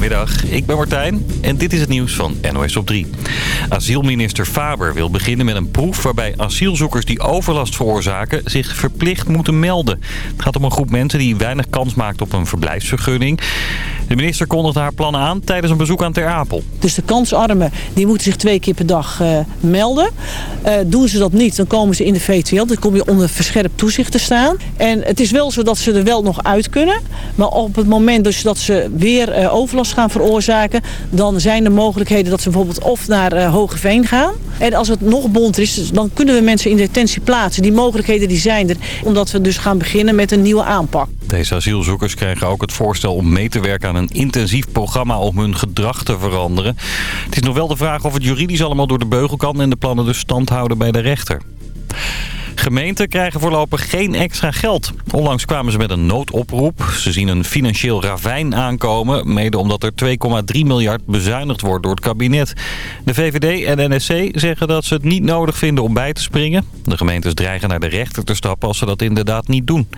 Goedemiddag, ik ben Martijn en dit is het nieuws van NOS op 3. Asielminister Faber wil beginnen met een proef waarbij asielzoekers die overlast veroorzaken zich verplicht moeten melden. Het gaat om een groep mensen die weinig kans maakt op een verblijfsvergunning. De minister kondigde haar plannen aan tijdens een bezoek aan Ter Apel. Dus de kansarmen die moeten zich twee keer per dag uh, melden. Uh, doen ze dat niet, dan komen ze in de VTL. Dan kom je onder verscherpt toezicht te staan. En het is wel zo dat ze er wel nog uit kunnen. Maar op het moment dus dat ze weer uh, overlast gaan veroorzaken... dan zijn er mogelijkheden dat ze bijvoorbeeld of naar Hogeveen gaan. En als het nog bonter is, dan kunnen we mensen in detentie plaatsen. Die mogelijkheden die zijn er. Omdat we dus gaan beginnen met een nieuwe aanpak. Deze asielzoekers krijgen ook het voorstel om mee te werken aan een intensief programma om hun gedrag te veranderen. Het is nog wel de vraag of het juridisch allemaal door de beugel kan en de plannen dus stand houden bij de rechter. Gemeenten krijgen voorlopig geen extra geld. Onlangs kwamen ze met een noodoproep. Ze zien een financieel ravijn aankomen, mede omdat er 2,3 miljard bezuinigd wordt door het kabinet. De VVD en NSC zeggen dat ze het niet nodig vinden om bij te springen. De gemeentes dreigen naar de rechter te stappen als ze dat inderdaad niet doen.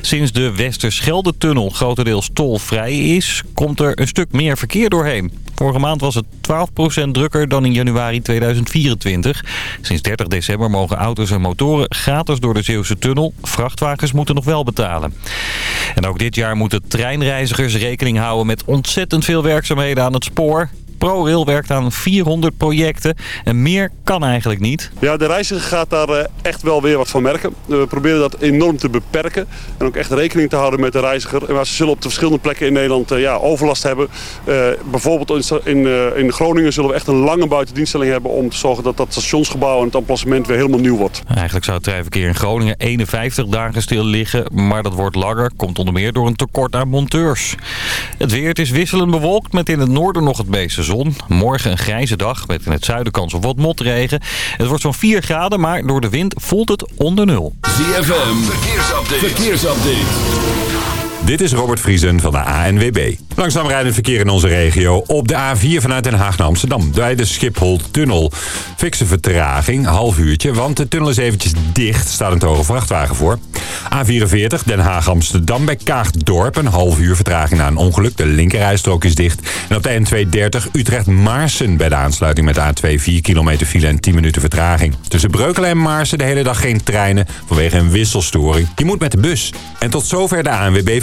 Sinds de Westerschelde-tunnel grotendeels tolvrij is, komt er een stuk meer verkeer doorheen. Vorige maand was het 12% drukker dan in januari 2024. Sinds 30 december mogen auto's en motoren gratis door de Zeeuwse tunnel. Vrachtwagens moeten nog wel betalen. En ook dit jaar moeten treinreizigers rekening houden met ontzettend veel werkzaamheden aan het spoor. ProRail werkt aan 400 projecten en meer kan eigenlijk niet. Ja, de reiziger gaat daar eh, echt wel weer wat van merken. We proberen dat enorm te beperken en ook echt rekening te houden met de reiziger. Maar ze zullen op de verschillende plekken in Nederland eh, ja, overlast hebben. Uh, bijvoorbeeld in, in Groningen zullen we echt een lange buitendienststelling hebben om te zorgen dat dat stationsgebouw en het emplacement weer helemaal nieuw wordt. Eigenlijk zou het treinverkeer in Groningen 51 dagen stil liggen, maar dat wordt langer. Komt onder meer door een tekort aan monteurs. Het weer het is wisselend bewolkt met in het noorden nog het meeste zon. Morgen een grijze dag met in het zuiden kans op wat motregen. Het wordt zo'n 4 graden, maar door de wind voelt het onder nul. ZFM, verkeersupdate. verkeersupdate. Dit is Robert Vriesen van de ANWB. Langzaam rijdend verkeer in onze regio. Op de A4 vanuit Den Haag naar Amsterdam. Bij de Schiphol-tunnel. Fikse vertraging, half uurtje. Want de tunnel is eventjes dicht. Staat een hoge vrachtwagen voor. A44 Den Haag-Amsterdam bij Kaagdorp. Een half uur vertraging na een ongeluk. De linkerrijstrook is dicht. En op de N230 Utrecht-Maarsen bij de aansluiting met de A2 4 kilometer file en 10 minuten vertraging. Tussen Breukelen en Maarsen de hele dag geen treinen vanwege een wisselstoring. Je moet met de bus. En tot zover de ANWB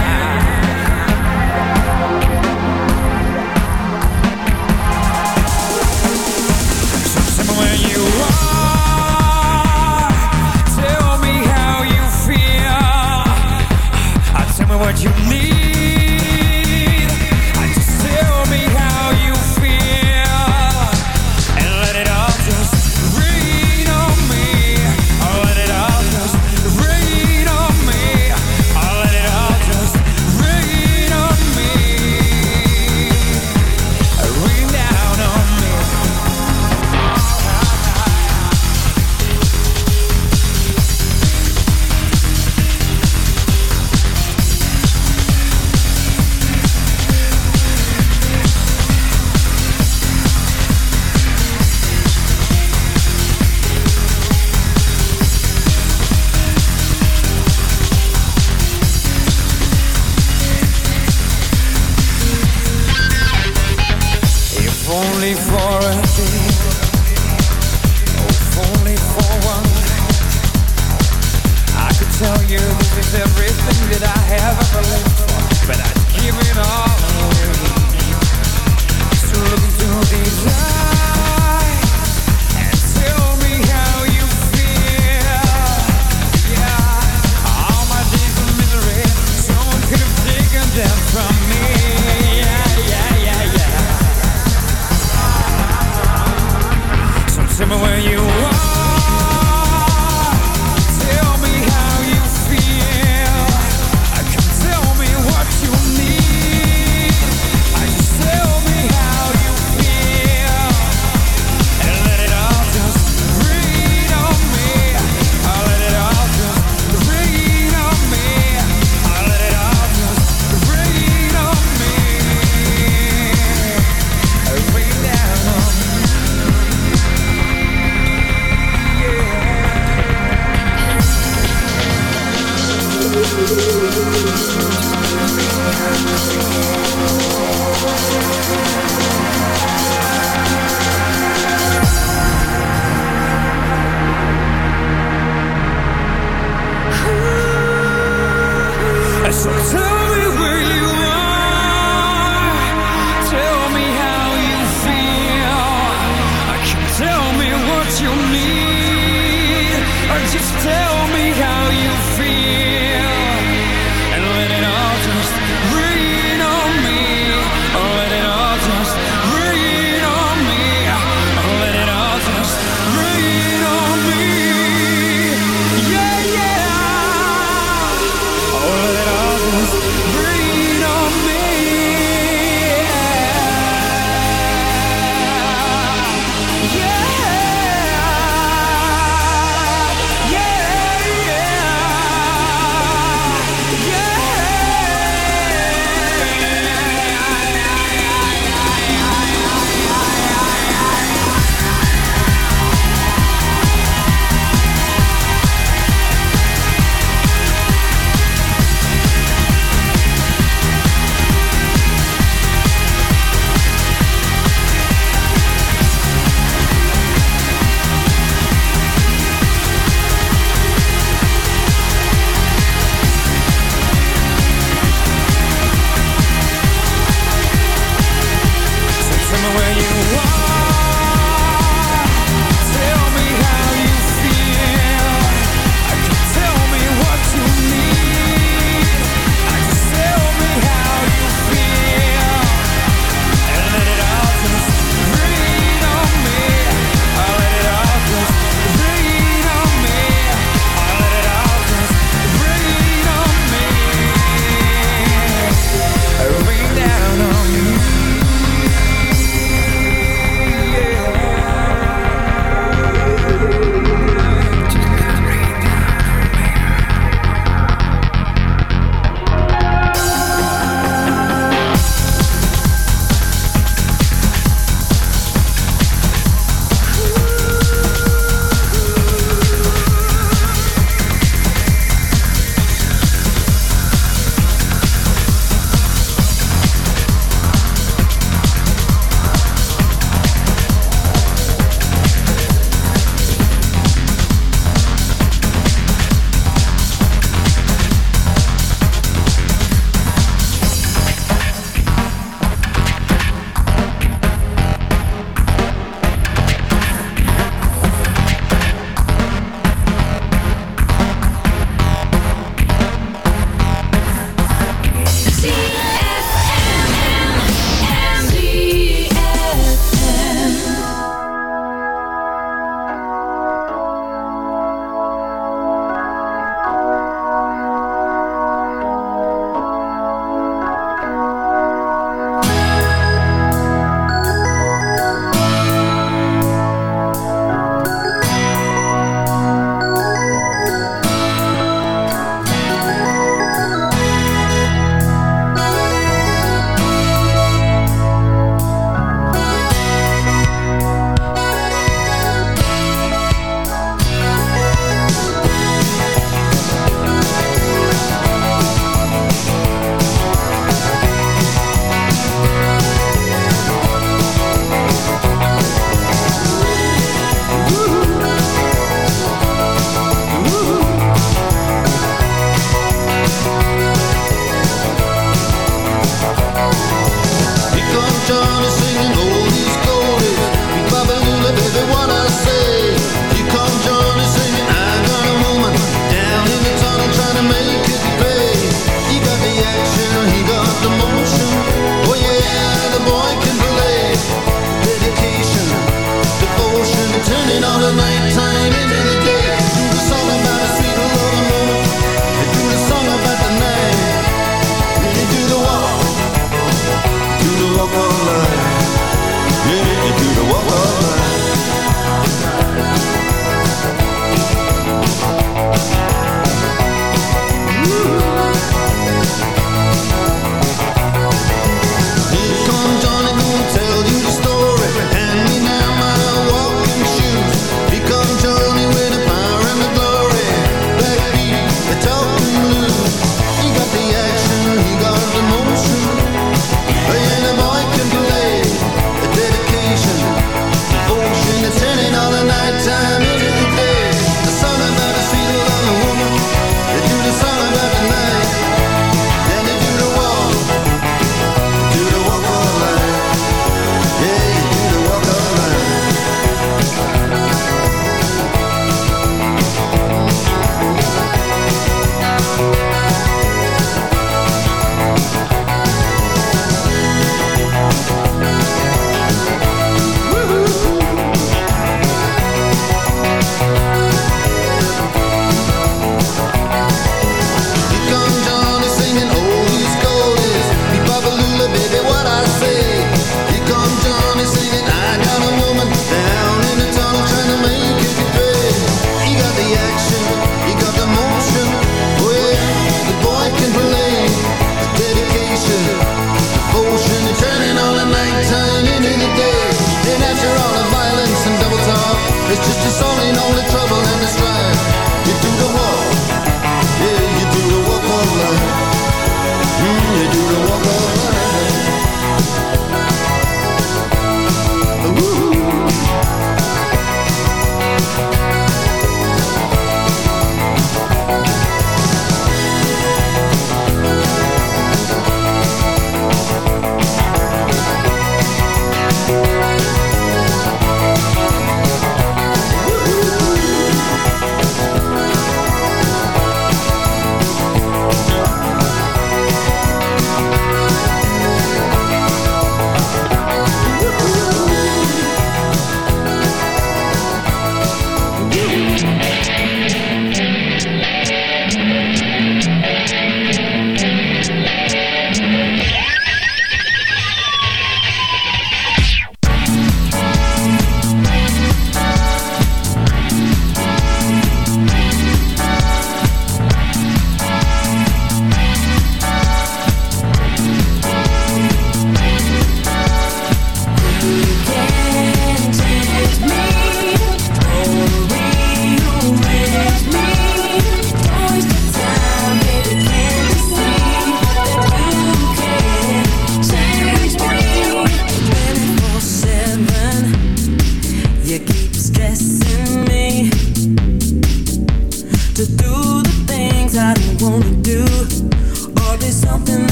What you mean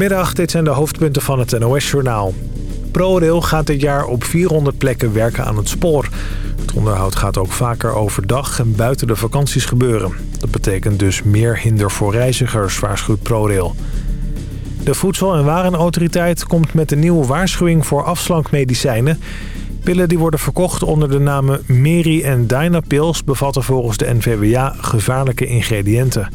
Goedemiddag, dit zijn de hoofdpunten van het NOS-journaal. ProRail gaat dit jaar op 400 plekken werken aan het spoor. Het onderhoud gaat ook vaker overdag en buiten de vakanties gebeuren. Dat betekent dus meer hinder voor reizigers, waarschuwt ProRail. De Voedsel- en Warenautoriteit komt met een nieuwe waarschuwing voor afslankmedicijnen. Pillen die worden verkocht onder de namen Meri en Dynapils... bevatten volgens de NVWA gevaarlijke ingrediënten.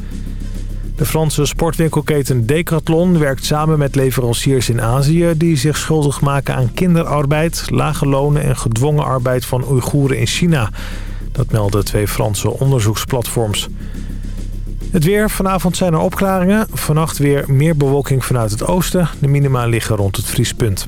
De Franse sportwinkelketen Decathlon werkt samen met leveranciers in Azië... die zich schuldig maken aan kinderarbeid, lage lonen en gedwongen arbeid van Oeigoeren in China. Dat melden twee Franse onderzoeksplatforms. Het weer. Vanavond zijn er opklaringen. Vannacht weer meer bewolking vanuit het oosten. De minima liggen rond het vriespunt.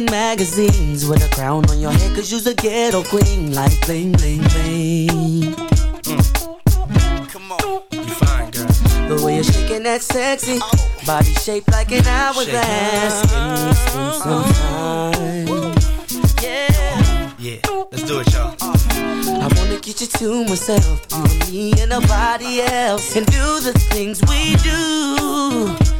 In magazines with a crown on your head, cause you's a ghetto queen. Like bling, bling, bling. Come on. You fine, girl. The way you're shaking that sexy body shaped like an hourglass. Can we spend some time? Yeah. Yeah, let's do it, y'all. I wanna get you to myself, you and me and nobody else, and do the things we do.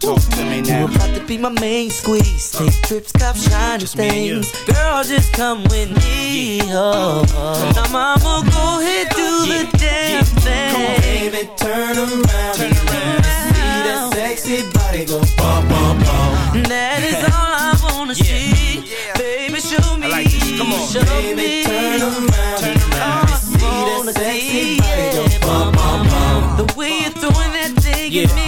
Talk to me you now. about to be my main squeeze. Take trips, cop shiny Just things. Girl, just come with me. Oh, oh. Now, mama, go ahead, do the damn thing. Baby, turn around. Turn around. See that sexy body go bum bum bum. That is all I wanna see. Baby, show me. like. Come on. Show Baby, me. turn around. Turn around. See that sexy body go yeah. bum bum bum. The way you're throwing that thing Yeah, at me.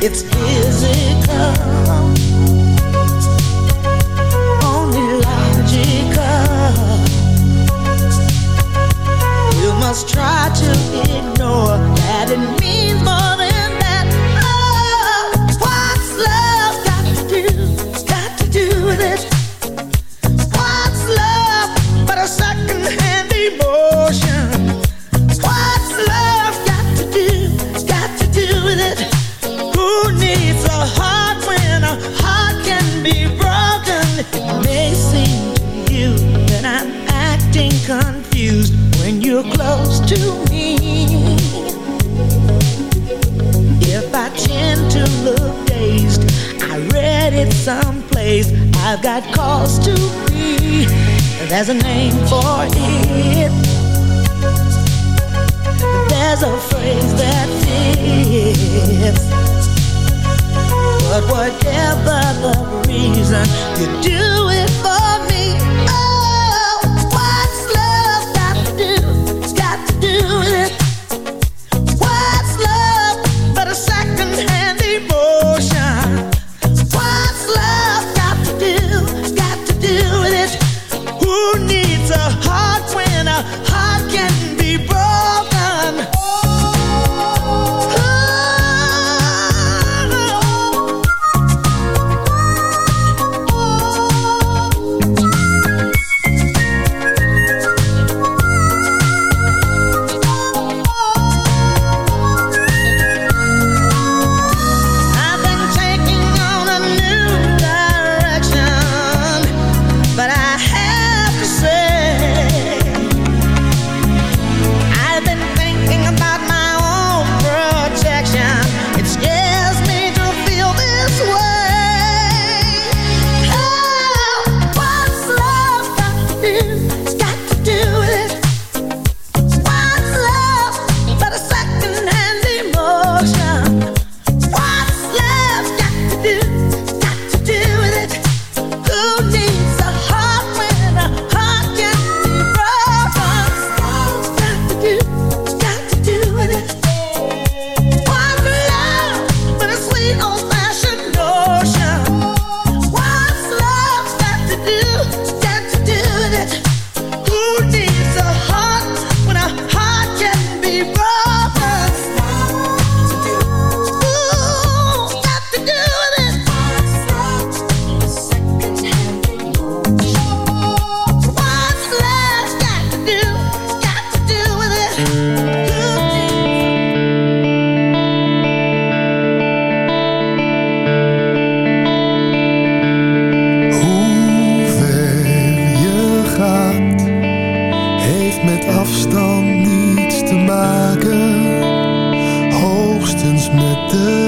It's physical, afstand niets te maken, hoogstens met de